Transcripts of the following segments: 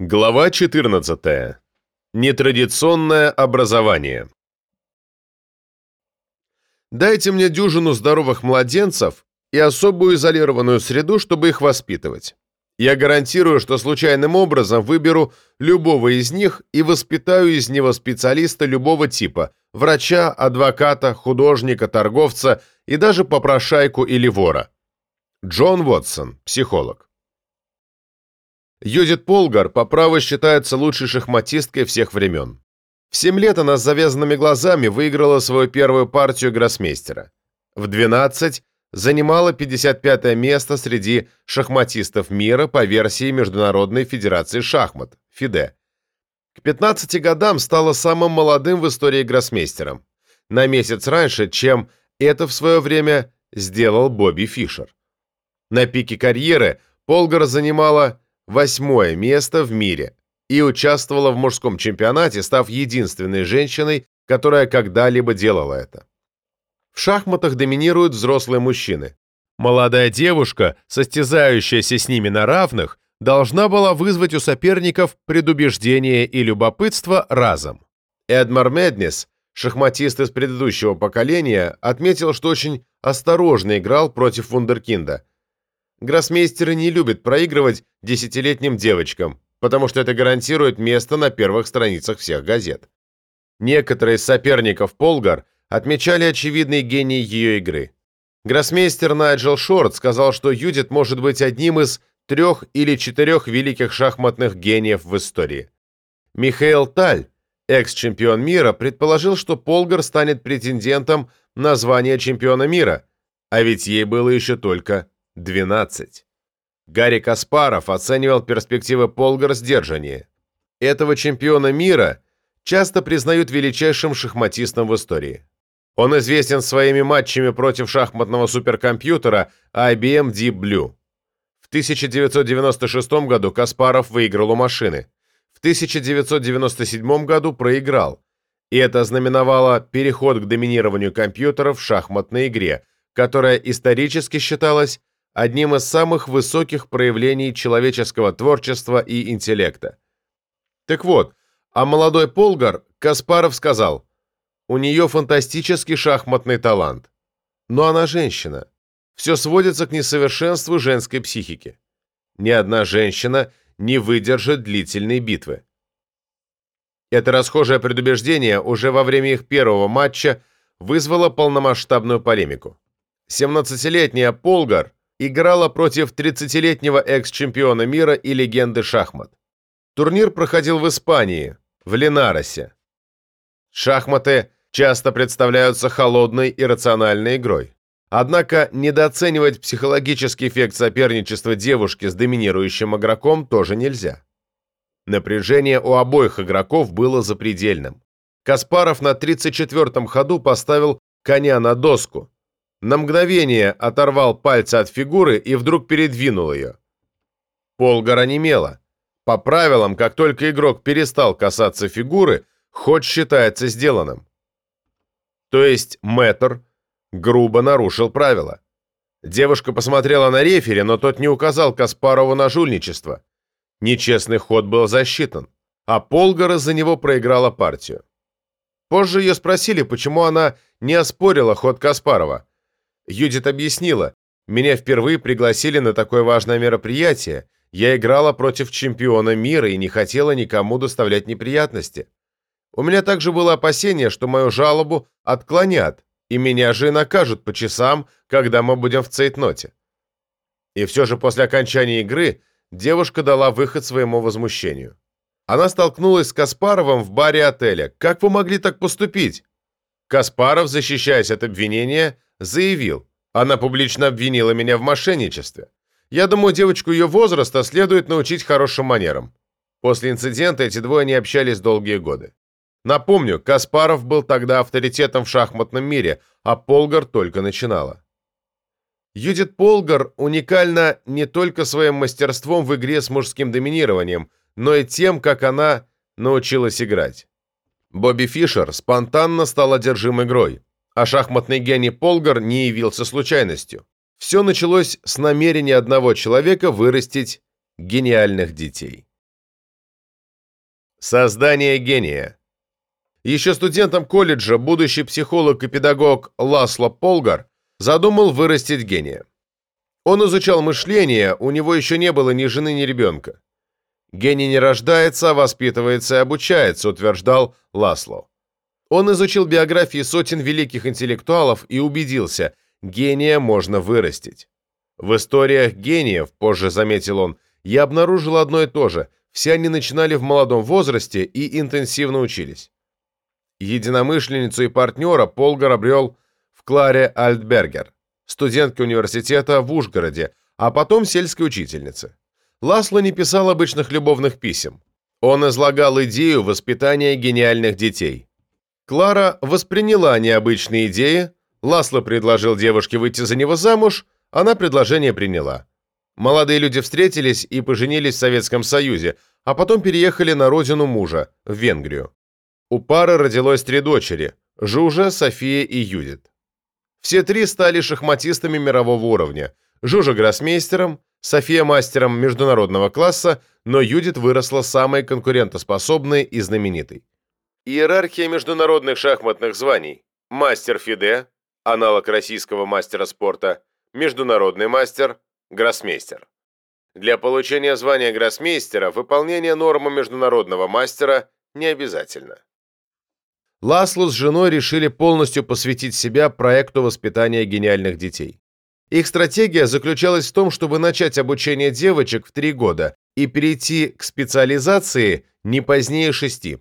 Глава 14. Нетрадиционное образование. Дайте мне дюжину здоровых младенцев и особую изолированную среду, чтобы их воспитывать. Я гарантирую, что случайным образом выберу любого из них и воспитаю из него специалиста любого типа – врача, адвоката, художника, торговца и даже попрошайку или вора. Джон Уотсон, психолог. Юдит Полгар по праву считается лучшей шахматисткой всех времен. В 7 лет она с завязанными глазами выиграла свою первую партию гроссмейстера. В 12 занимала 55 место среди шахматистов мира по версии Международной Федерации Шахмат, ФИДЕ. К 15 годам стала самым молодым в истории гроссмейстером, на месяц раньше, чем это в свое время сделал Бобби Фишер. На пике карьеры Полгар занимала восьмое место в мире и участвовала в мужском чемпионате, став единственной женщиной, которая когда-либо делала это. В шахматах доминируют взрослые мужчины. Молодая девушка, состязающаяся с ними на равных, должна была вызвать у соперников предубеждение и любопытство разом. Эдмар Меднис, шахматист из предыдущего поколения, отметил, что очень осторожно играл против вундеркинда – Гроссмейстеры не любят проигрывать десятилетним девочкам, потому что это гарантирует место на первых страницах всех газет. Некоторые из соперников Полгар отмечали очевидный гений ее игры. Гроссмейстер Найджел Шорт сказал, что Юдит может быть одним из трех или четырех великих шахматных гениев в истории. Михаил Таль, экс-чемпион мира, предположил, что Полгар станет претендентом на звание чемпиона мира, а ведь ей было еще только 12. Гарри Каспаров оценивал перспективы Полгар сдержаннее. Этого чемпиона мира часто признают величайшим шахматистом в истории. Он известен своими матчами против шахматного суперкомпьютера IBM Deep Blue. В 1996 году Каспаров выиграл у машины. В 1997 году проиграл. И это ознаменовало переход к доминированию компьютеров в шахматной игре, которая исторически считалась одним из самых высоких проявлений человеческого творчества и интеллекта. Так вот, а молодой Полгар Каспаров сказал, у нее фантастический шахматный талант. Но она женщина. Все сводится к несовершенству женской психики. Ни одна женщина не выдержит длительной битвы. Это расхожее предубеждение уже во время их первого матча вызвало полномасштабную полемику. 17-летняя Полгар играла против 30-летнего экс-чемпиона мира и легенды шахмат. Турнир проходил в Испании, в Ленаросе. Шахматы часто представляются холодной и рациональной игрой. Однако недооценивать психологический эффект соперничества девушки с доминирующим игроком тоже нельзя. Напряжение у обоих игроков было запредельным. Каспаров на 34-м ходу поставил коня на доску, на мгновение оторвал пальцы от фигуры и вдруг передвинул ее. Полгора онемело. По правилам, как только игрок перестал касаться фигуры, ход считается сделанным. То есть мэтр грубо нарушил правила. Девушка посмотрела на рефери, но тот не указал Каспарову на жульничество. Нечестный ход был засчитан, а Полгора за него проиграла партию. Позже ее спросили, почему она не оспорила ход Каспарова. Юдит объяснила, меня впервые пригласили на такое важное мероприятие, я играла против чемпиона мира и не хотела никому доставлять неприятности. У меня также было опасение, что мою жалобу отклонят, и меня же накажут по часам, когда мы будем в цейтноте. И все же после окончания игры девушка дала выход своему возмущению. Она столкнулась с Каспаровым в баре отеля. «Как вы могли так поступить?» Каспаров, защищаясь от обвинения, заявил, она публично обвинила меня в мошенничестве. Я думаю, девочку ее возраста следует научить хорошим манерам. После инцидента эти двое не общались долгие годы. Напомню, Каспаров был тогда авторитетом в шахматном мире, а Полгар только начинала. Юдит Полгар уникальна не только своим мастерством в игре с мужским доминированием, но и тем, как она научилась играть. Бобби Фишер спонтанно стал одержим игрой, а шахматный гений Полгар не явился случайностью. Все началось с намерения одного человека вырастить гениальных детей. Создание гения. Еще студентом колледжа будущий психолог и педагог Ласло Полгар задумал вырастить гения. Он изучал мышление, у него еще не было ни жены, ни ребенка. Гений не рождается, а воспитывается и обучается, утверждал Ласло. Он изучил биографии сотен великих интеллектуалов и убедился, гения можно вырастить. В историях гениев, позже заметил он, я обнаружил одно и то же. Все они начинали в молодом возрасте и интенсивно учились. Единомышленницу и партнера Полгар обрел в Кларе Альтбергер, студентке университета в Ужгороде, а потом сельской учительнице. Ласло не писал обычных любовных писем. Он излагал идею воспитания гениальных детей. Клара восприняла необычные идеи, Ласло предложил девушке выйти за него замуж, она предложение приняла. Молодые люди встретились и поженились в Советском Союзе, а потом переехали на родину мужа, в Венгрию. У пары родилось три дочери – Жужа, София и Юдит. Все три стали шахматистами мирового уровня. Жужа – гроссмейстером, София мастером международного класса, но Юдит выросла самой конкурентоспособной и знаменитой. Иерархия международных шахматных званий. Мастер ФИДЕ, аналог российского мастера спорта, международный мастер, гроссмейстер. Для получения звания гроссмейстера выполнение нормы международного мастера не обязательно. Ласло с женой решили полностью посвятить себя проекту воспитания гениальных детей. Их стратегия заключалась в том, чтобы начать обучение девочек в три года и перейти к специализации не позднее шести.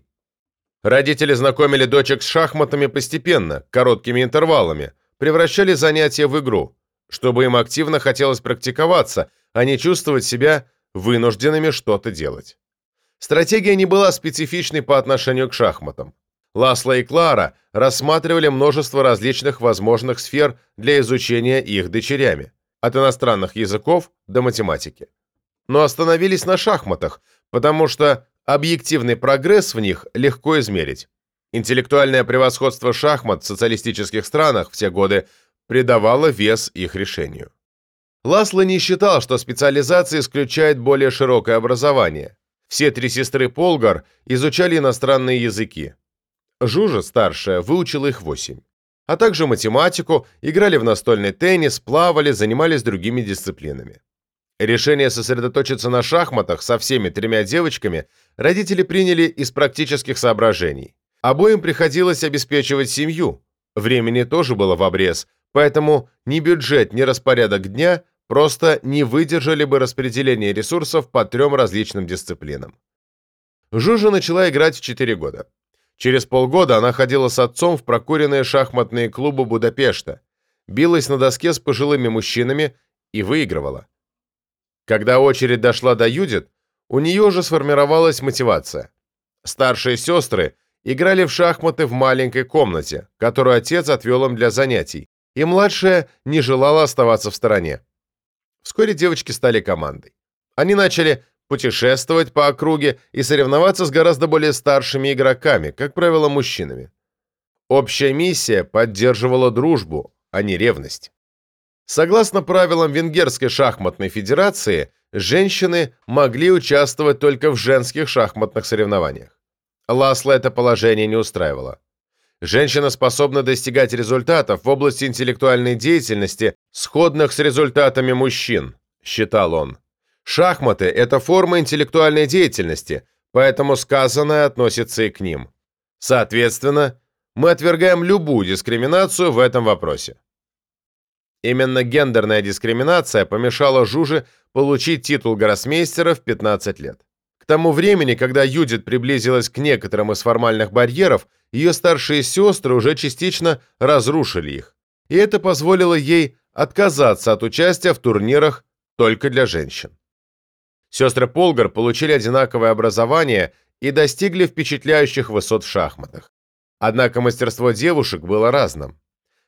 Родители знакомили дочек с шахматами постепенно, короткими интервалами, превращали занятия в игру, чтобы им активно хотелось практиковаться, а не чувствовать себя вынужденными что-то делать. Стратегия не была специфичной по отношению к шахматам. Ласло и Клара рассматривали множество различных возможных сфер для изучения их дочерями, от иностранных языков до математики. Но остановились на шахматах, потому что объективный прогресс в них легко измерить. Интеллектуальное превосходство шахмат в социалистических странах в те годы придавало вес их решению. Ласло не считал, что специализация исключает более широкое образование. Все три сестры Полгар изучали иностранные языки. Жужа, старшая, выучила их восемь. А также математику, играли в настольный теннис, плавали, занимались другими дисциплинами. Решение сосредоточиться на шахматах со всеми тремя девочками родители приняли из практических соображений. Обоим приходилось обеспечивать семью. Времени тоже было в обрез, поэтому ни бюджет, ни распорядок дня просто не выдержали бы распределение ресурсов по трем различным дисциплинам. Жужа начала играть в 4 года. Через полгода она ходила с отцом в прокуренные шахматные клубы Будапешта, билась на доске с пожилыми мужчинами и выигрывала. Когда очередь дошла до Юдит, у нее уже сформировалась мотивация. Старшие сестры играли в шахматы в маленькой комнате, которую отец отвел им для занятий, и младшая не желала оставаться в стороне. Вскоре девочки стали командой. Они начали путешествовать по округе и соревноваться с гораздо более старшими игроками, как правило, мужчинами. Общая миссия поддерживала дружбу, а не ревность. Согласно правилам Венгерской шахматной федерации, женщины могли участвовать только в женских шахматных соревнованиях. Ласло это положение не устраивало. Женщина способна достигать результатов в области интеллектуальной деятельности, сходных с результатами мужчин, считал он. Шахматы – это форма интеллектуальной деятельности, поэтому сказанное относится и к ним. Соответственно, мы отвергаем любую дискриминацию в этом вопросе. Именно гендерная дискриминация помешала Жуже получить титул гроссмейстера в 15 лет. К тому времени, когда Юдит приблизилась к некоторым из формальных барьеров, ее старшие сестры уже частично разрушили их, и это позволило ей отказаться от участия в турнирах только для женщин. Сестры Полгар получили одинаковое образование и достигли впечатляющих высот в шахматах. Однако мастерство девушек было разным.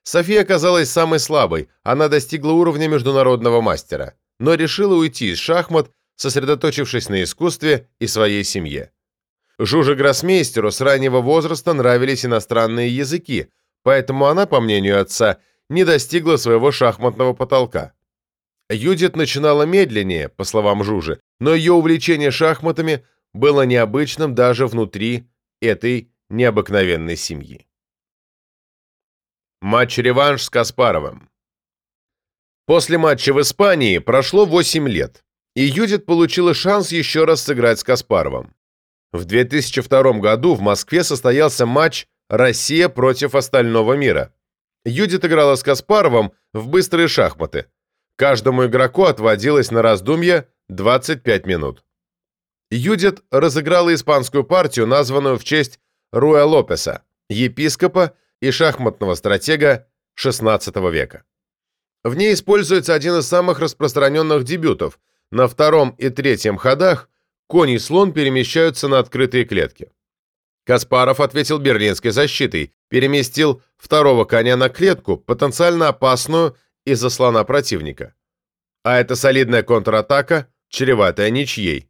София оказалась самой слабой, она достигла уровня международного мастера, но решила уйти из шахмат, сосредоточившись на искусстве и своей семье. Жуже Гроссмейстеру с раннего возраста нравились иностранные языки, поэтому она, по мнению отца, не достигла своего шахматного потолка. Юдит начинала медленнее, по словам Жужи, но ее увлечение шахматами было необычным даже внутри этой необыкновенной семьи. Матч-реванш с Каспаровым. После матча в Испании прошло 8 лет, и Юдит получила шанс еще раз сыграть с Каспаровым. В 2002 году в Москве состоялся матч «Россия против остального мира». Юдит играла с Каспаровым в быстрые шахматы. Каждому игроку отводилось на раздумье 25 минут. Юдит разыграла испанскую партию, названную в честь Руя Лопеса, епископа и шахматного стратега XVI века. В ней используется один из самых распространенных дебютов. На втором и третьем ходах конь и слон перемещаются на открытые клетки. Каспаров ответил берлинской защитой, переместил второго коня на клетку, потенциально опасную из-за слона противника. А эта солидная контратака, чреватая ничьей.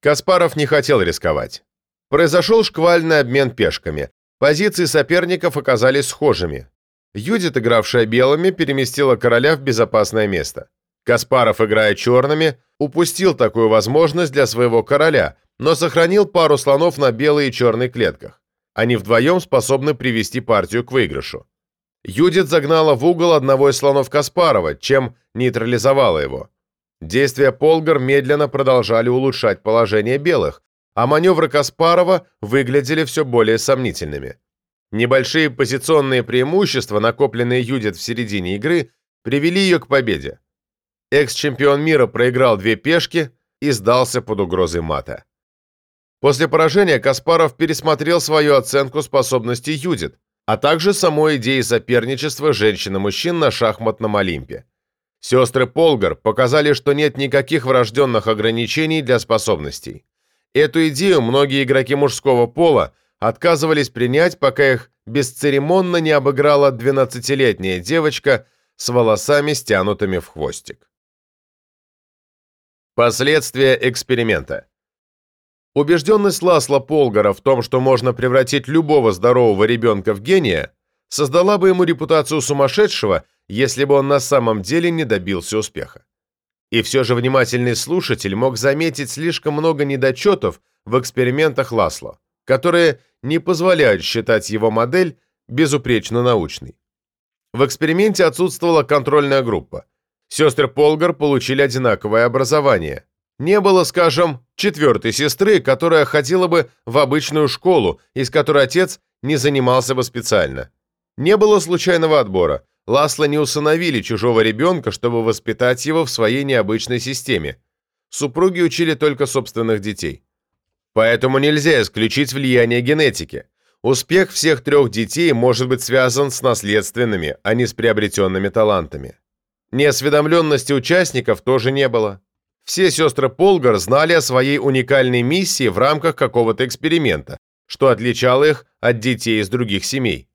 Каспаров не хотел рисковать. Произошел шквальный обмен пешками. Позиции соперников оказались схожими. Юдит, игравшая белыми, переместила короля в безопасное место. Каспаров, играя черными, упустил такую возможность для своего короля, но сохранил пару слонов на белой и черной клетках. Они вдвоем способны привести партию к выигрышу. Юдит загнала в угол одного из слонов Каспарова, чем нейтрализовала его. Действия Полгар медленно продолжали улучшать положение белых, а маневры Каспарова выглядели все более сомнительными. Небольшие позиционные преимущества, накопленные Юдит в середине игры, привели ее к победе. Экс-чемпион мира проиграл две пешки и сдался под угрозой мата. После поражения Каспаров пересмотрел свою оценку способностей Юдит, а также самой идеи соперничества женщин и мужчин на шахматном Олимпе. Сестры Полгар показали, что нет никаких врожденных ограничений для способностей. Эту идею многие игроки мужского пола отказывались принять, пока их бесцеремонно не обыграла 12-летняя девочка с волосами, стянутыми в хвостик. Последствия эксперимента. Убежденность Ласла Полгара в том, что можно превратить любого здорового ребенка в гения, создала бы ему репутацию сумасшедшего, если бы он на самом деле не добился успеха. И все же внимательный слушатель мог заметить слишком много недочетов в экспериментах Ласло, которые не позволяют считать его модель безупречно научной. В эксперименте отсутствовала контрольная группа. Сестры Полгар получили одинаковое образование. Не было, скажем, четвертой сестры, которая ходила бы в обычную школу, из которой отец не занимался бы специально. Не было случайного отбора. Ласло не усыновили чужого ребенка, чтобы воспитать его в своей необычной системе. Супруги учили только собственных детей. Поэтому нельзя исключить влияние генетики. Успех всех трех детей может быть связан с наследственными, а не с приобретенными талантами. Неосведомленности участников тоже не было. Все сестры Полгар знали о своей уникальной миссии в рамках какого-то эксперимента, что отличало их от детей из других семей.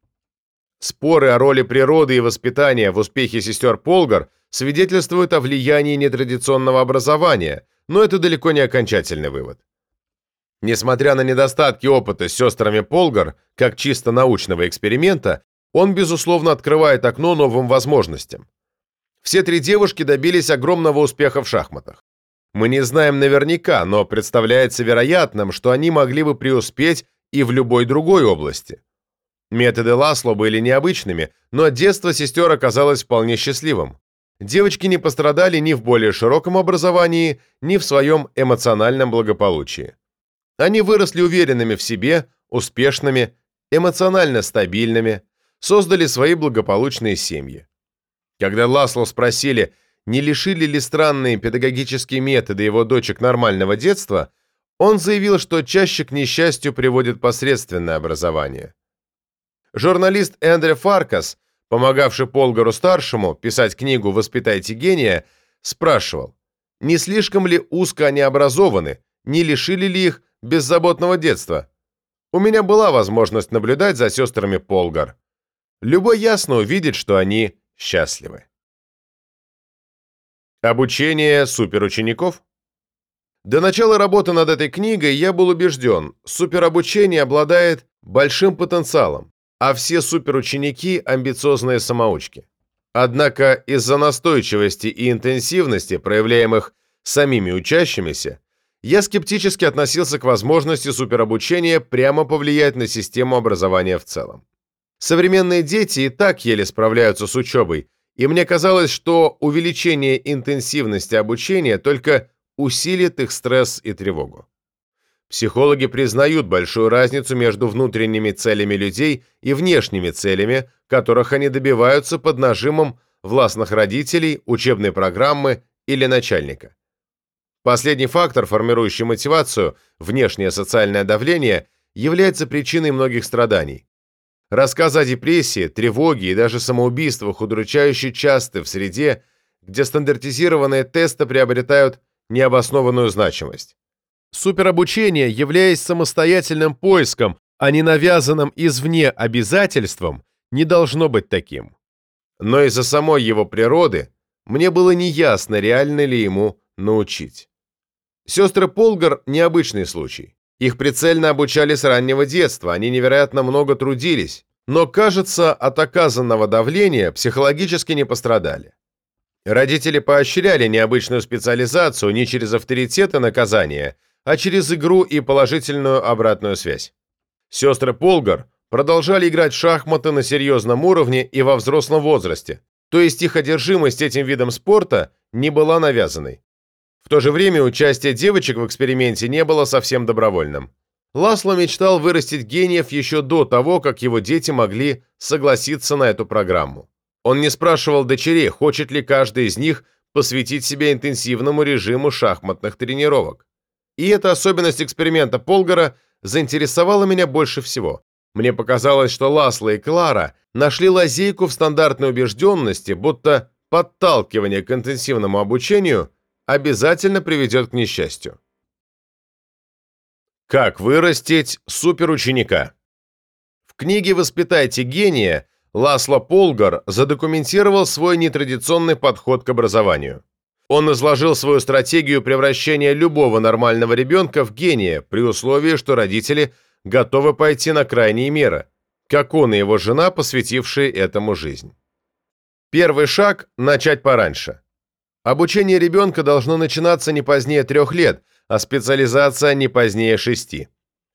Споры о роли природы и воспитания в успехе сестер Полгар свидетельствуют о влиянии нетрадиционного образования, но это далеко не окончательный вывод. Несмотря на недостатки опыта с сестрами Полгар, как чисто научного эксперимента, он, безусловно, открывает окно новым возможностям. Все три девушки добились огромного успеха в шахматах. Мы не знаем наверняка, но представляется вероятным, что они могли бы преуспеть и в любой другой области. Методы Ласло были необычными, но детство сестер оказалось вполне счастливым. Девочки не пострадали ни в более широком образовании, ни в своем эмоциональном благополучии. Они выросли уверенными в себе, успешными, эмоционально стабильными, создали свои благополучные семьи. Когда Ласло спросили, не лишили ли странные педагогические методы его дочек нормального детства, он заявил, что чаще к несчастью приводит посредственное образование. Журналист Эндрю Фаркас, помогавший Полгару-старшему писать книгу «Воспитайте гения», спрашивал, не слишком ли узко они образованы, не лишили ли их беззаботного детства? У меня была возможность наблюдать за сестрами Полгар. Любой ясно увидит, что они счастливы. Обучение суперучеников? До начала работы над этой книгой я был убежден, суперобучение обладает большим потенциалом а все суперученики – амбициозные самоучки. Однако из-за настойчивости и интенсивности, проявляемых самими учащимися, я скептически относился к возможности суперобучения прямо повлиять на систему образования в целом. Современные дети и так еле справляются с учебой, и мне казалось, что увеличение интенсивности обучения только усилит их стресс и тревогу. Психологи признают большую разницу между внутренними целями людей и внешними целями, которых они добиваются под нажимом властных родителей, учебной программы или начальника. Последний фактор, формирующий мотивацию, внешнее социальное давление, является причиной многих страданий. Рассказы о депрессии, тревоге и даже самоубийствах удручающе часты в среде, где стандартизированные тесты приобретают необоснованную значимость. Суперобучение, являясь самостоятельным поиском, а не навязанным извне обязательством, не должно быть таким. Но из-за самой его природы мне было неясно, реально ли ему научить. Сестры Полгар – необычный случай. Их прицельно обучали с раннего детства, они невероятно много трудились, но, кажется, от оказанного давления психологически не пострадали. Родители поощряли необычную специализацию не через авторитет и наказание, а через игру и положительную обратную связь. Сестры Полгар продолжали играть в шахматы на серьезном уровне и во взрослом возрасте, то есть их одержимость этим видом спорта не была навязанной. В то же время участие девочек в эксперименте не было совсем добровольным. Ласло мечтал вырастить гениев еще до того, как его дети могли согласиться на эту программу. Он не спрашивал дочерей, хочет ли каждый из них посвятить себя интенсивному режиму шахматных тренировок. И эта особенность эксперимента Полгара заинтересовала меня больше всего. Мне показалось, что Ласло и Клара нашли лазейку в стандартной убежденности, будто подталкивание к интенсивному обучению обязательно приведет к несчастью. Как вырастить суперученика? В книге «Воспитайте гения» Ласло Полгар задокументировал свой нетрадиционный подход к образованию. Он изложил свою стратегию превращения любого нормального ребенка в гения при условии, что родители готовы пойти на крайние меры, как он и его жена, посвятившие этому жизнь. Первый шаг – начать пораньше. Обучение ребенка должно начинаться не позднее трех лет, а специализация не позднее шести.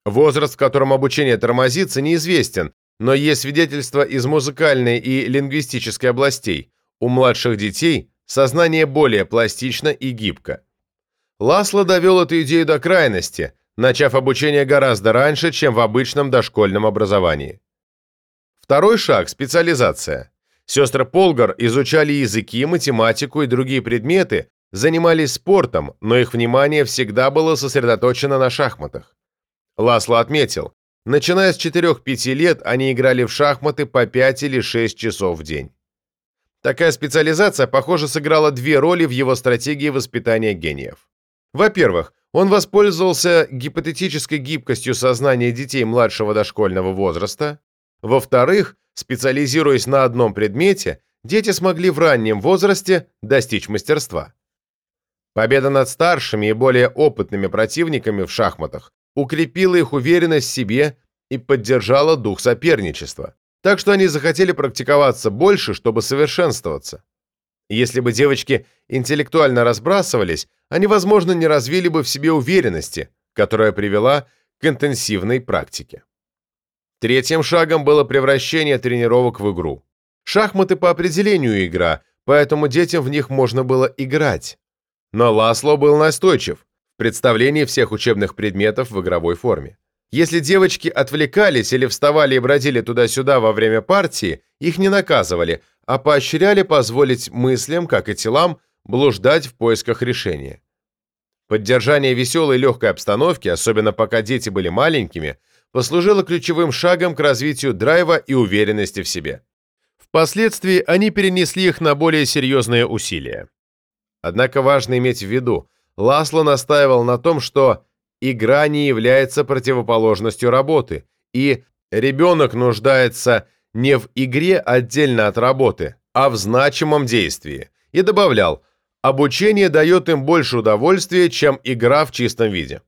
Возраст, в котором обучение тормозится, неизвестен, но есть свидетельства из музыкальной и лингвистической областей. У младших детей сознание более пластично и гибко. Ласло довел эту идею до крайности, начав обучение гораздо раньше, чем в обычном дошкольном образовании. Второй шаг – специализация. Сестры Полгар изучали языки, математику и другие предметы, занимались спортом, но их внимание всегда было сосредоточено на шахматах. Ласло отметил, начиная с 4-5 лет они играли в шахматы по 5 или 6 часов в день. Такая специализация, похоже, сыграла две роли в его стратегии воспитания гениев. Во-первых, он воспользовался гипотетической гибкостью сознания детей младшего дошкольного возраста. Во-вторых, Специализируясь на одном предмете, дети смогли в раннем возрасте достичь мастерства. Победа над старшими и более опытными противниками в шахматах укрепила их уверенность в себе и поддержала дух соперничества. Так что они захотели практиковаться больше, чтобы совершенствоваться. Если бы девочки интеллектуально разбрасывались, они, возможно, не развили бы в себе уверенности, которая привела к интенсивной практике. Третьим шагом было превращение тренировок в игру. Шахматы по определению игра, поэтому детям в них можно было играть. Но Ласло был настойчив в представлении всех учебных предметов в игровой форме. Если девочки отвлекались или вставали и бродили туда-сюда во время партии, их не наказывали, а поощряли позволить мыслям, как и телам, блуждать в поисках решения. Поддержание веселой легкой обстановки, особенно пока дети были маленькими, послужило ключевым шагом к развитию драйва и уверенности в себе. Впоследствии они перенесли их на более серьезные усилия. Однако важно иметь в виду, Ласло настаивал на том, что игра не является противоположностью работы, и ребенок нуждается не в игре отдельно от работы, а в значимом действии, и добавлял, обучение дает им больше удовольствия, чем игра в чистом виде.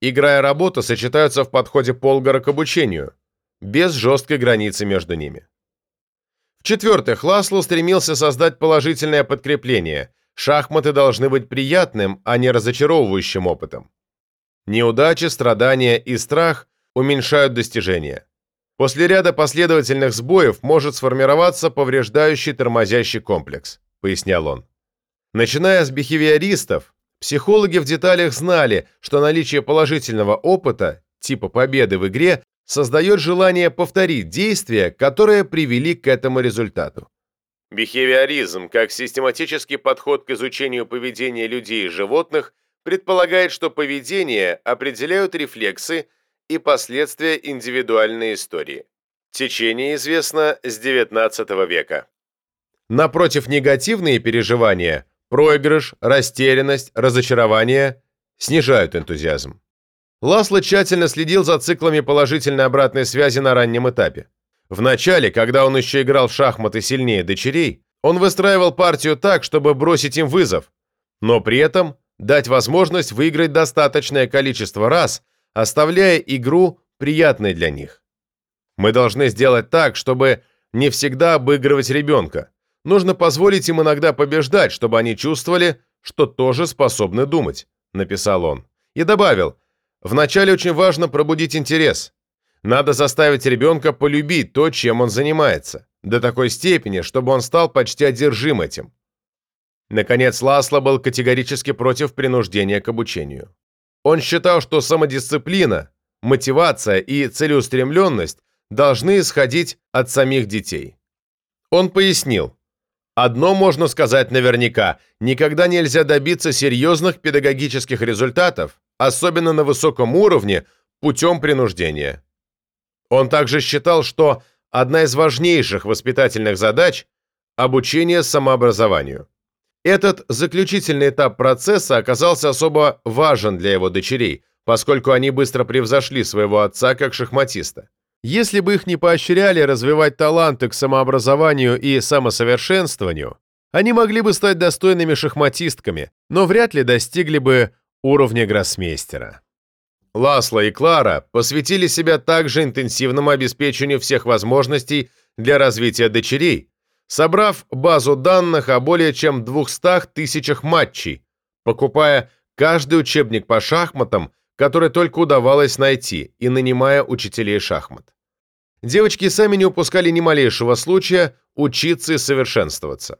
Игра и работа сочетаются в подходе Полгара к обучению, без жесткой границы между ними. В-четвертых, Ласло стремился создать положительное подкрепление. Шахматы должны быть приятным, а не разочаровывающим опытом. Неудачи, страдания и страх уменьшают достижения. После ряда последовательных сбоев может сформироваться повреждающий тормозящий комплекс, пояснял он. Начиная с бихевиористов, психологи в деталях знали, что наличие положительного опыта, типа победы в игре, создает желание повторить действия, которые привели к этому результату. Бихевиоризм, как систематический подход к изучению поведения людей и животных, предполагает, что поведение определяют рефлексы и последствия индивидуальной истории. Течение известно с XIX века. Напротив, негативные переживания – проигрыш, растерянность, разочарование – снижают энтузиазм. Ласло тщательно следил за циклами положительной обратной связи на раннем этапе. В начале, когда он еще играл в шахматы сильнее дочерей, он выстраивал партию так, чтобы бросить им вызов, но при этом дать возможность выиграть достаточное количество раз, оставляя игру приятной для них. Мы должны сделать так, чтобы не всегда обыгрывать ребенка. Нужно позволить им иногда побеждать, чтобы они чувствовали, что тоже способны думать, написал он. И добавил, Вначале очень важно пробудить интерес. Надо заставить ребенка полюбить то, чем он занимается, до такой степени, чтобы он стал почти одержим этим. Наконец, Ласло был категорически против принуждения к обучению. Он считал, что самодисциплина, мотивация и целеустремленность должны исходить от самих детей. Он пояснил, Одно можно сказать наверняка – никогда нельзя добиться серьезных педагогических результатов, особенно на высоком уровне, путем принуждения. Он также считал, что одна из важнейших воспитательных задач – обучение самообразованию. Этот заключительный этап процесса оказался особо важен для его дочерей, поскольку они быстро превзошли своего отца как шахматиста. Если бы их не поощряли развивать таланты к самообразованию и самосовершенствованию, они могли бы стать достойными шахматистками, но вряд ли достигли бы уровня гроссмейстера. Ласло и Клара посвятили себя также интенсивному обеспечению всех возможностей для развития дочерей, собрав базу данных о более чем 200 тысячах матчей, покупая каждый учебник по шахматам, который только удавалось найти, и нанимая учителей шахмат. Девочки сами не упускали ни малейшего случая учиться и совершенствоваться.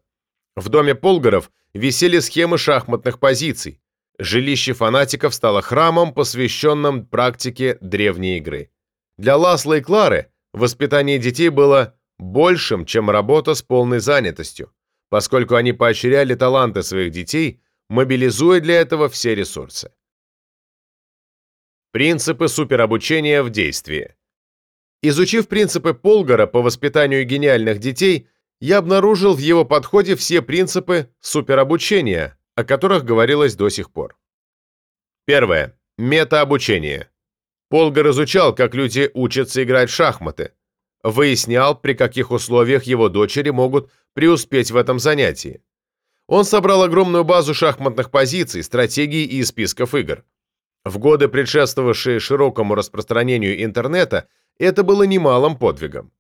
В доме Полгаров висели схемы шахматных позиций, Жилище фанатиков стало храмом, посвященным практике древней игры. Для Ласла и Клары воспитание детей было большим, чем работа с полной занятостью, поскольку они поощряли таланты своих детей, мобилизуя для этого все ресурсы. Принципы суперобучения в действии. Изучив принципы Полгара по воспитанию гениальных детей, я обнаружил в его подходе все принципы суперобучения, о которых говорилось до сих пор. Первое. Метаобучение. Полгар изучал, как люди учатся играть в шахматы. Выяснял, при каких условиях его дочери могут преуспеть в этом занятии. Он собрал огромную базу шахматных позиций, стратегий и списков игр. В годы, предшествовавшие широкому распространению интернета, это было немалым подвигом.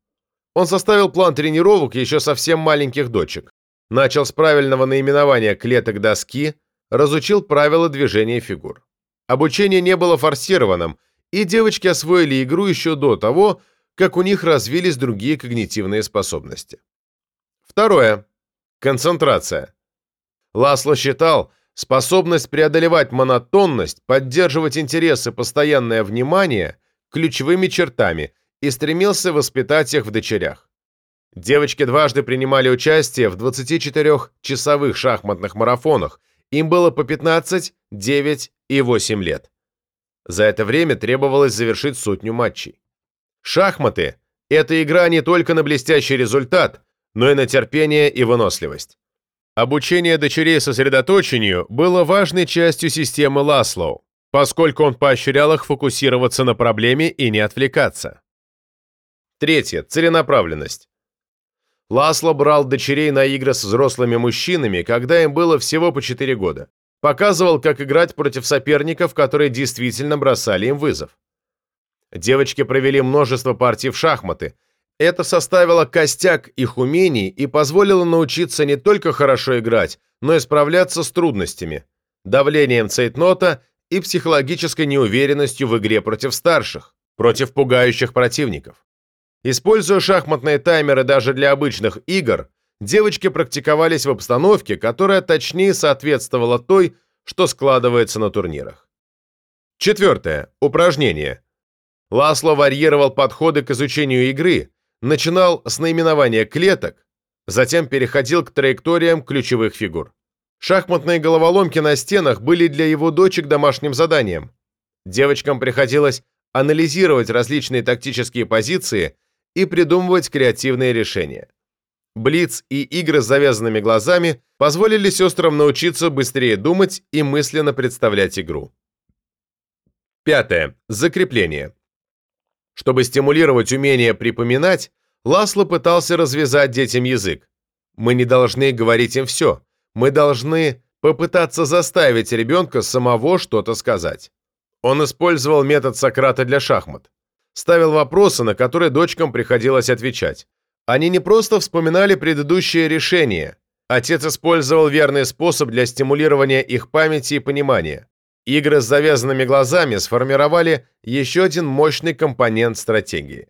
Он составил план тренировок еще совсем маленьких дочек начал с правильного наименования клеток доски, разучил правила движения фигур. Обучение не было форсированным, и девочки освоили игру еще до того, как у них развились другие когнитивные способности. Второе. Концентрация. Ласло считал, способность преодолевать монотонность, поддерживать интерес и постоянное внимание ключевыми чертами и стремился воспитать их в дочерях. Девочки дважды принимали участие в 24-часовых шахматных марафонах. Им было по 15, 9 и 8 лет. За это время требовалось завершить сотню матчей. Шахматы – это игра не только на блестящий результат, но и на терпение и выносливость. Обучение дочерей сосредоточению было важной частью системы Ласлоу, поскольку он поощрял их фокусироваться на проблеме и не отвлекаться. Третье. Целенаправленность. Ласло брал дочерей на игры с взрослыми мужчинами, когда им было всего по 4 года. Показывал, как играть против соперников, которые действительно бросали им вызов. Девочки провели множество партий в шахматы. Это составило костяк их умений и позволило научиться не только хорошо играть, но и справляться с трудностями, давлением цейтнота и психологической неуверенностью в игре против старших, против пугающих противников. Используя шахматные таймеры даже для обычных игр, девочки практиковались в обстановке, которая точнее соответствовала той, что складывается на турнирах. Четвертое. Упражнение. Ласло варьировал подходы к изучению игры, начинал с наименования клеток, затем переходил к траекториям ключевых фигур. Шахматные головоломки на стенах были для его дочек домашним заданием. Девочкам приходилось анализировать различные тактические позиции и придумывать креативные решения. Блиц и игры с завязанными глазами позволили сестрам научиться быстрее думать и мысленно представлять игру. Пятое. Закрепление. Чтобы стимулировать умение припоминать, Ласло пытался развязать детям язык. Мы не должны говорить им все. Мы должны попытаться заставить ребенка самого что-то сказать. Он использовал метод Сократа для шахмат ставил вопросы, на которые дочкам приходилось отвечать. Они не просто вспоминали предыдущее решение. Отец использовал верный способ для стимулирования их памяти и понимания. Игры с завязанными глазами сформировали еще один мощный компонент стратегии.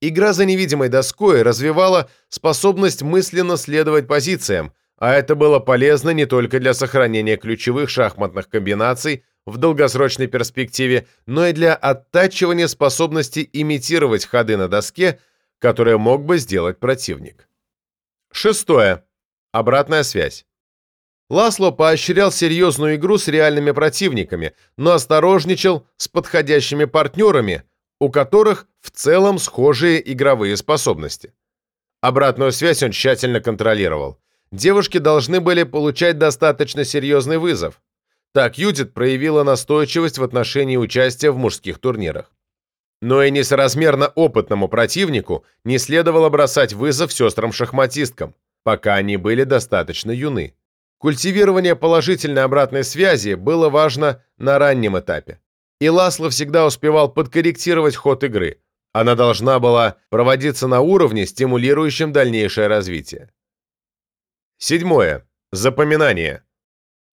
Игра за невидимой доской развивала способность мысленно следовать позициям, а это было полезно не только для сохранения ключевых шахматных комбинаций в долгосрочной перспективе, но и для оттачивания способности имитировать ходы на доске, которые мог бы сделать противник. Шестое. Обратная связь. Ласло поощрял серьезную игру с реальными противниками, но осторожничал с подходящими партнерами, у которых в целом схожие игровые способности. Обратную связь он тщательно контролировал. Девушки должны были получать достаточно серьезный вызов, так Юдит проявила настойчивость в отношении участия в мужских турнирах. Но и несоразмерно опытному противнику не следовало бросать вызов сестрам-шахматисткам, пока они были достаточно юны. Культивирование положительной обратной связи было важно на раннем этапе. И Ласло всегда успевал подкорректировать ход игры. Она должна была проводиться на уровне, стимулирующем дальнейшее развитие. Седьмое. Запоминание.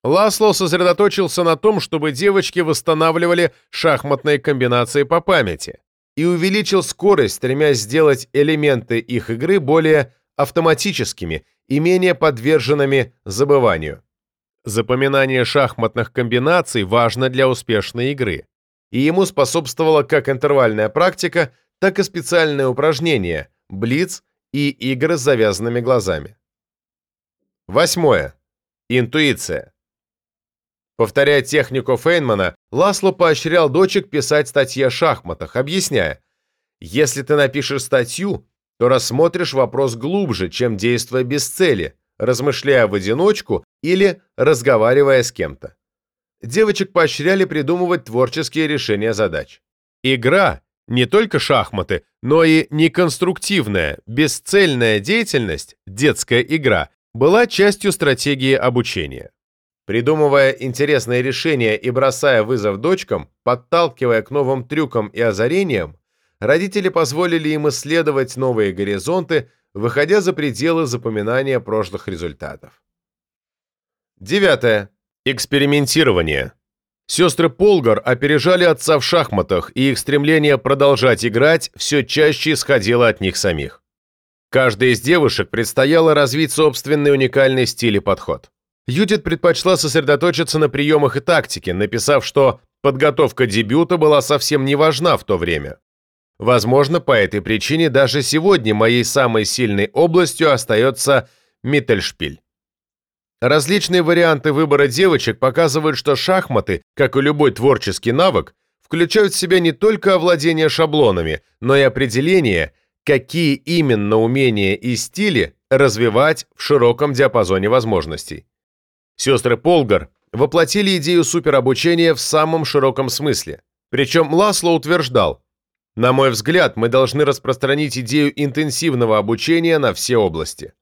Ласло сосредоточился на том, чтобы девочки восстанавливали шахматные комбинации по памяти и увеличил скорость, стремясь сделать элементы их игры более автоматическими и менее подверженными забыванию. Запоминание шахматных комбинаций важно для успешной игры, и ему способствовала как интервальная практика, так и специальные упражнения, блиц и игры с завязанными глазами. Восьмое. Интуиция. Повторяя технику Фейнмана, Ласло поощрял дочек писать статьи о шахматах, объясняя, «Если ты напишешь статью, то рассмотришь вопрос глубже, чем действуя без цели, размышляя в одиночку или разговаривая с кем-то». Девочек поощряли придумывать творческие решения задач. Игра – не только шахматы, но и неконструктивная, бесцельная деятельность, детская игра, была частью стратегии обучения. Придумывая интересные решения и бросая вызов дочкам, подталкивая к новым трюкам и озарениям, родители позволили им исследовать новые горизонты, выходя за пределы запоминания прошлых результатов. Девятое. Экспериментирование. Сестры Полгар опережали отца в шахматах, и их стремление продолжать играть все чаще исходило от них самих. Каждой из девушек предстояло развить собственный уникальный стиль и подход. Юдит предпочла сосредоточиться на приемах и тактике, написав, что подготовка дебюта была совсем не важна в то время. Возможно, по этой причине даже сегодня моей самой сильной областью остается Миттельшпиль. Различные варианты выбора девочек показывают, что шахматы, как и любой творческий навык, включают в себя не только овладение шаблонами, но и определение, какие именно умения и стили развивать в широком диапазоне возможностей. Сестры Полгар воплотили идею суперобучения в самом широком смысле. Причем Ласло утверждал, на мой взгляд, мы должны распространить идею интенсивного обучения на все области.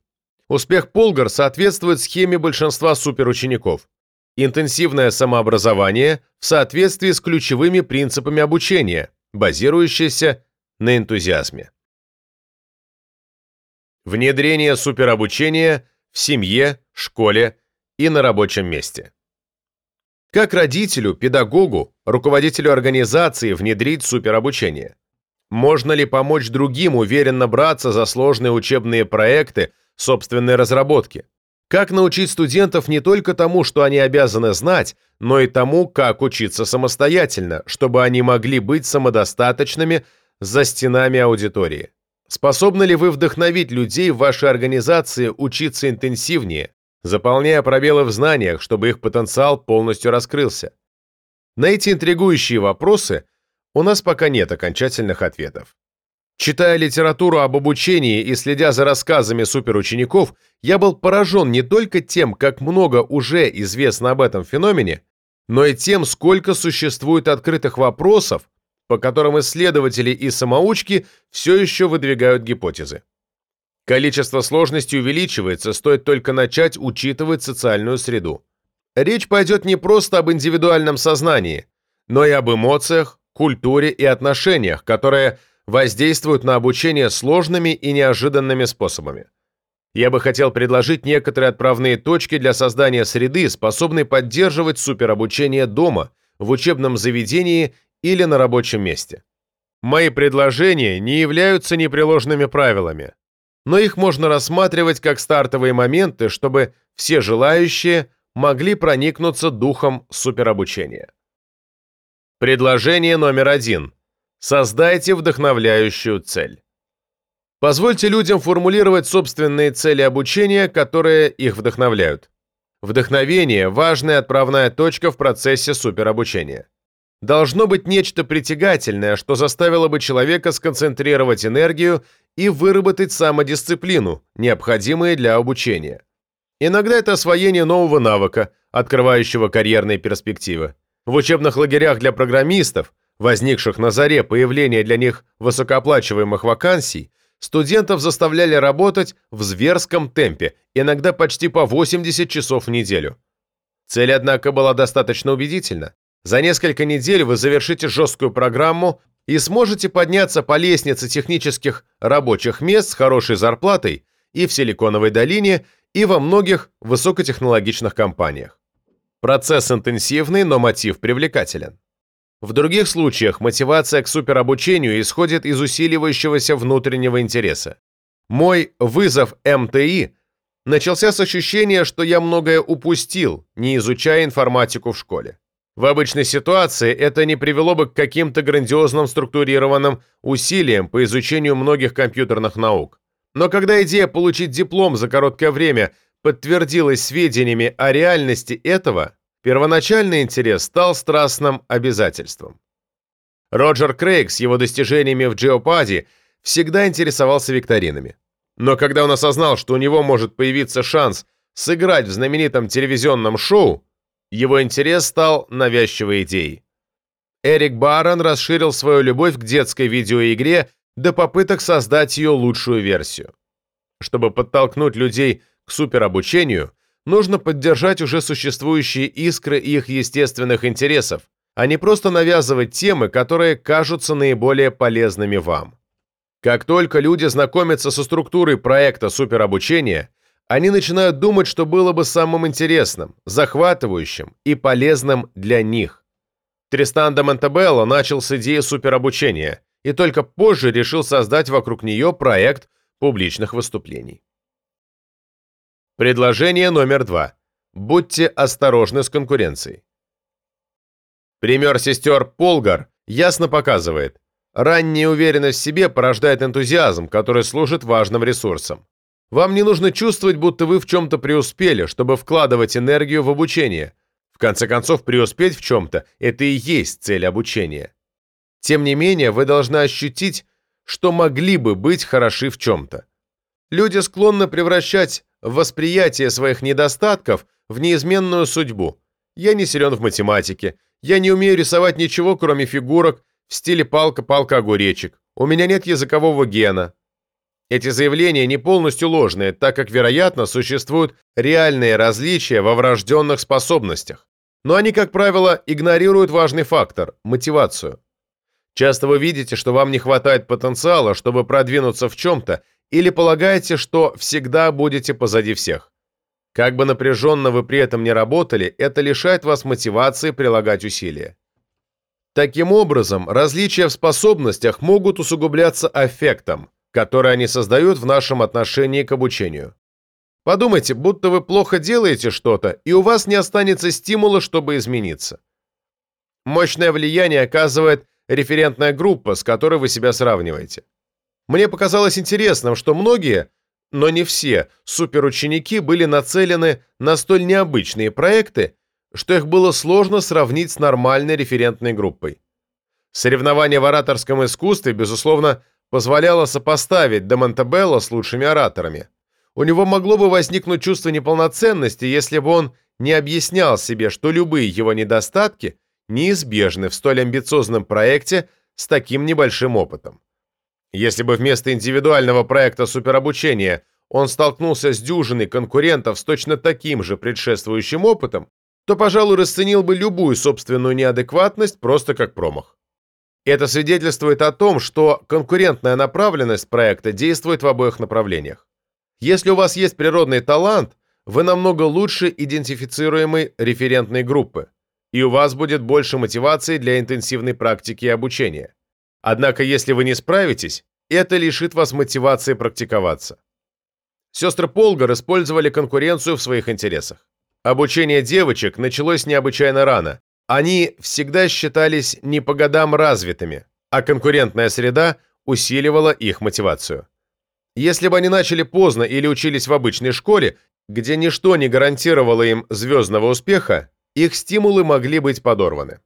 Успех Полгар соответствует схеме большинства суперучеников. Интенсивное самообразование в соответствии с ключевыми принципами обучения, базирующееся на энтузиазме. Внедрение суперобучения в семье, школе и на рабочем месте. Как родителю, педагогу, руководителю организации внедрить суперобучение? Можно ли помочь другим уверенно браться за сложные учебные проекты собственной разработки? Как научить студентов не только тому, что они обязаны знать, но и тому, как учиться самостоятельно, чтобы они могли быть самодостаточными за стенами аудитории? Способны ли вы вдохновить людей в вашей организации учиться интенсивнее, заполняя пробелы в знаниях, чтобы их потенциал полностью раскрылся? На эти интригующие вопросы у нас пока нет окончательных ответов. Читая литературу об обучении и следя за рассказами суперучеников, я был поражен не только тем, как много уже известно об этом феномене, но и тем, сколько существует открытых вопросов, по которым исследователи и самоучки все еще выдвигают гипотезы. Количество сложностей увеличивается, стоит только начать учитывать социальную среду. Речь пойдет не просто об индивидуальном сознании, но и об эмоциях, культуре и отношениях, которые воздействуют на обучение сложными и неожиданными способами. Я бы хотел предложить некоторые отправные точки для создания среды, способной поддерживать суперобучение дома, в учебном заведении или на рабочем месте. Мои предложения не являются непреложными правилами, но их можно рассматривать как стартовые моменты, чтобы все желающие могли проникнуться духом суперобучения. Предложение номер один. Создайте вдохновляющую цель. Позвольте людям формулировать собственные цели обучения, которые их вдохновляют. Вдохновение – важная отправная точка в процессе суперобучения. Должно быть нечто притягательное, что заставило бы человека сконцентрировать энергию и выработать самодисциплину, необходимые для обучения. Иногда это освоение нового навыка, открывающего карьерные перспективы. В учебных лагерях для программистов, возникших на заре появления для них высокооплачиваемых вакансий, студентов заставляли работать в зверском темпе, иногда почти по 80 часов в неделю. Цель, однако, была достаточно убедительна. За несколько недель вы завершите жесткую программу и сможете подняться по лестнице технических рабочих мест с хорошей зарплатой и в Силиконовой долине, и во многих высокотехнологичных компаниях. Процесс интенсивный, но мотив привлекателен. В других случаях мотивация к суперобучению исходит из усиливающегося внутреннего интереса. Мой вызов МТИ начался с ощущения, что я многое упустил, не изучая информатику в школе. В обычной ситуации это не привело бы к каким-то грандиозным структурированным усилиям по изучению многих компьютерных наук. Но когда идея получить диплом за короткое время подтвердилась сведениями о реальности этого, Первоначальный интерес стал страстным обязательством. Роджер Крейг с его достижениями в Джеопаде всегда интересовался викторинами. Но когда он осознал, что у него может появиться шанс сыграть в знаменитом телевизионном шоу, его интерес стал навязчивой идеей. Эрик Барон расширил свою любовь к детской видеоигре до попыток создать ее лучшую версию. Чтобы подтолкнуть людей к суперобучению, нужно поддержать уже существующие искры их естественных интересов, а не просто навязывать темы, которые кажутся наиболее полезными вам. Как только люди знакомятся со структурой проекта суперобучения, они начинают думать, что было бы самым интересным, захватывающим и полезным для них. Тристан де Монтебелло начал с идеи суперобучения и только позже решил создать вокруг нее проект публичных выступлений. Предложение номер два. Будьте осторожны с конкуренцией. Пример сестер Полгар ясно показывает, ранняя уверенность в себе порождает энтузиазм, который служит важным ресурсом. Вам не нужно чувствовать, будто вы в чем-то преуспели, чтобы вкладывать энергию в обучение. В конце концов, преуспеть в чем-то – это и есть цель обучения. Тем не менее, вы должны ощутить, что могли бы быть хороши в чем-то. Люди склонны превращать восприятие своих недостатков в неизменную судьбу. Я не силен в математике, я не умею рисовать ничего, кроме фигурок в стиле палка-палка-огуречек, у меня нет языкового гена. Эти заявления не полностью ложные, так как, вероятно, существуют реальные различия во врожденных способностях. Но они, как правило, игнорируют важный фактор – мотивацию. Часто вы видите, что вам не хватает потенциала, чтобы продвинуться в чем-то, или полагаете, что всегда будете позади всех? Как бы напряженно вы при этом не работали, это лишает вас мотивации прилагать усилия. Таким образом, различия в способностях могут усугубляться аффектом, который они создают в нашем отношении к обучению. Подумайте, будто вы плохо делаете что-то, и у вас не останется стимула, чтобы измениться. Мощное влияние оказывает референтная группа, с которой вы себя сравниваете. Мне показалось интересным, что многие, но не все, суперученики были нацелены на столь необычные проекты, что их было сложно сравнить с нормальной референтной группой. Соревнование в ораторском искусстве, безусловно, позволяло сопоставить де с лучшими ораторами. У него могло бы возникнуть чувство неполноценности, если бы он не объяснял себе, что любые его недостатки неизбежны в столь амбициозном проекте с таким небольшим опытом. Если бы вместо индивидуального проекта суперобучения он столкнулся с дюжиной конкурентов с точно таким же предшествующим опытом, то, пожалуй, расценил бы любую собственную неадекватность просто как промах. Это свидетельствует о том, что конкурентная направленность проекта действует в обоих направлениях. Если у вас есть природный талант, вы намного лучше идентифицируемой референтной группы, и у вас будет больше мотивации для интенсивной практики и обучения. Однако, если вы не справитесь, это лишит вас мотивации практиковаться. Сестры Полгар использовали конкуренцию в своих интересах. Обучение девочек началось необычайно рано. Они всегда считались не по годам развитыми, а конкурентная среда усиливала их мотивацию. Если бы они начали поздно или учились в обычной школе, где ничто не гарантировало им звездного успеха, их стимулы могли быть подорваны.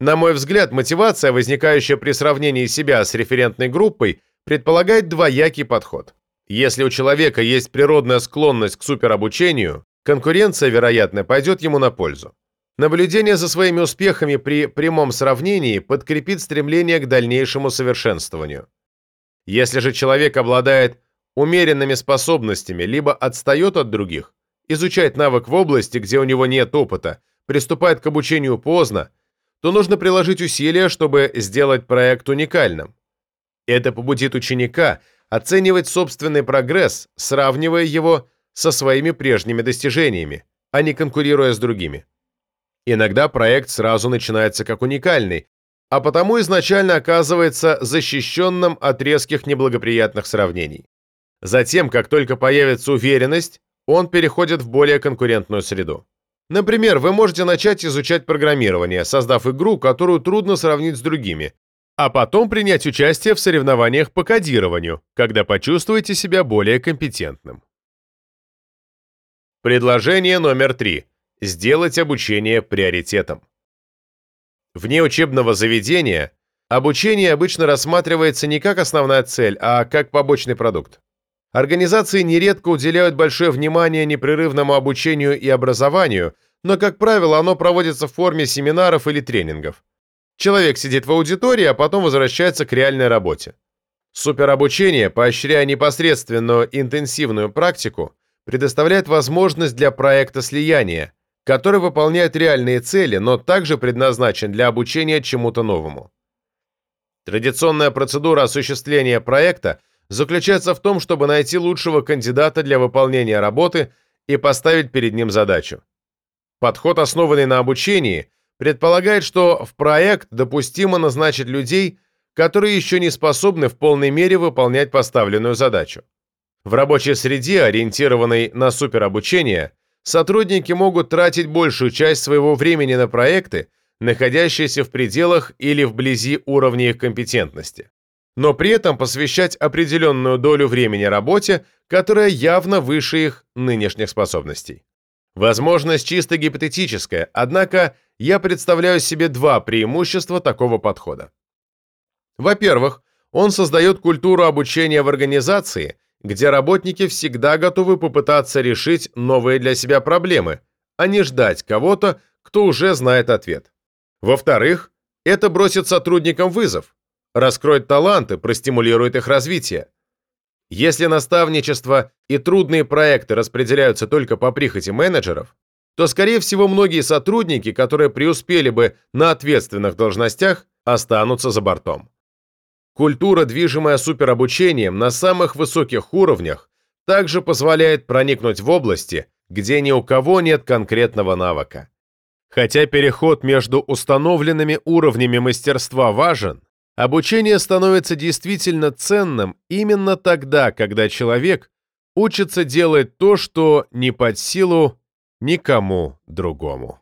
На мой взгляд, мотивация, возникающая при сравнении себя с референтной группой, предполагает двоякий подход. Если у человека есть природная склонность к суперобучению, конкуренция, вероятно, пойдет ему на пользу. Наблюдение за своими успехами при прямом сравнении подкрепит стремление к дальнейшему совершенствованию. Если же человек обладает умеренными способностями, либо отстает от других, изучает навык в области, где у него нет опыта, приступает к обучению поздно, то нужно приложить усилия, чтобы сделать проект уникальным. Это побудит ученика оценивать собственный прогресс, сравнивая его со своими прежними достижениями, а не конкурируя с другими. Иногда проект сразу начинается как уникальный, а потому изначально оказывается защищенным от резких неблагоприятных сравнений. Затем, как только появится уверенность, он переходит в более конкурентную среду. Например, вы можете начать изучать программирование, создав игру, которую трудно сравнить с другими, а потом принять участие в соревнованиях по кодированию, когда почувствуете себя более компетентным. Предложение номер три. Сделать обучение приоритетом. Вне учебного заведения обучение обычно рассматривается не как основная цель, а как побочный продукт. Организации нередко уделяют большое внимание непрерывному обучению и образованию, но, как правило, оно проводится в форме семинаров или тренингов. Человек сидит в аудитории, а потом возвращается к реальной работе. Суперобучение, поощряя непосредственную интенсивную практику, предоставляет возможность для проекта слияния, который выполняет реальные цели, но также предназначен для обучения чему-то новому. Традиционная процедура осуществления проекта заключается в том, чтобы найти лучшего кандидата для выполнения работы и поставить перед ним задачу. Подход, основанный на обучении, предполагает, что в проект допустимо назначить людей, которые еще не способны в полной мере выполнять поставленную задачу. В рабочей среде, ориентированной на суперобучение, сотрудники могут тратить большую часть своего времени на проекты, находящиеся в пределах или вблизи уровня их компетентности, но при этом посвящать определенную долю времени работе, которая явно выше их нынешних способностей. Возможность чисто гипотетическая, однако я представляю себе два преимущества такого подхода. Во-первых, он создает культуру обучения в организации – где работники всегда готовы попытаться решить новые для себя проблемы, а не ждать кого-то, кто уже знает ответ. Во-вторых, это бросит сотрудникам вызов, раскроет таланты, простимулирует их развитие. Если наставничество и трудные проекты распределяются только по прихоти менеджеров, то, скорее всего, многие сотрудники, которые преуспели бы на ответственных должностях, останутся за бортом. Культура, движимая суперобучением на самых высоких уровнях, также позволяет проникнуть в области, где ни у кого нет конкретного навыка. Хотя переход между установленными уровнями мастерства важен, обучение становится действительно ценным именно тогда, когда человек учится делать то, что не под силу никому другому.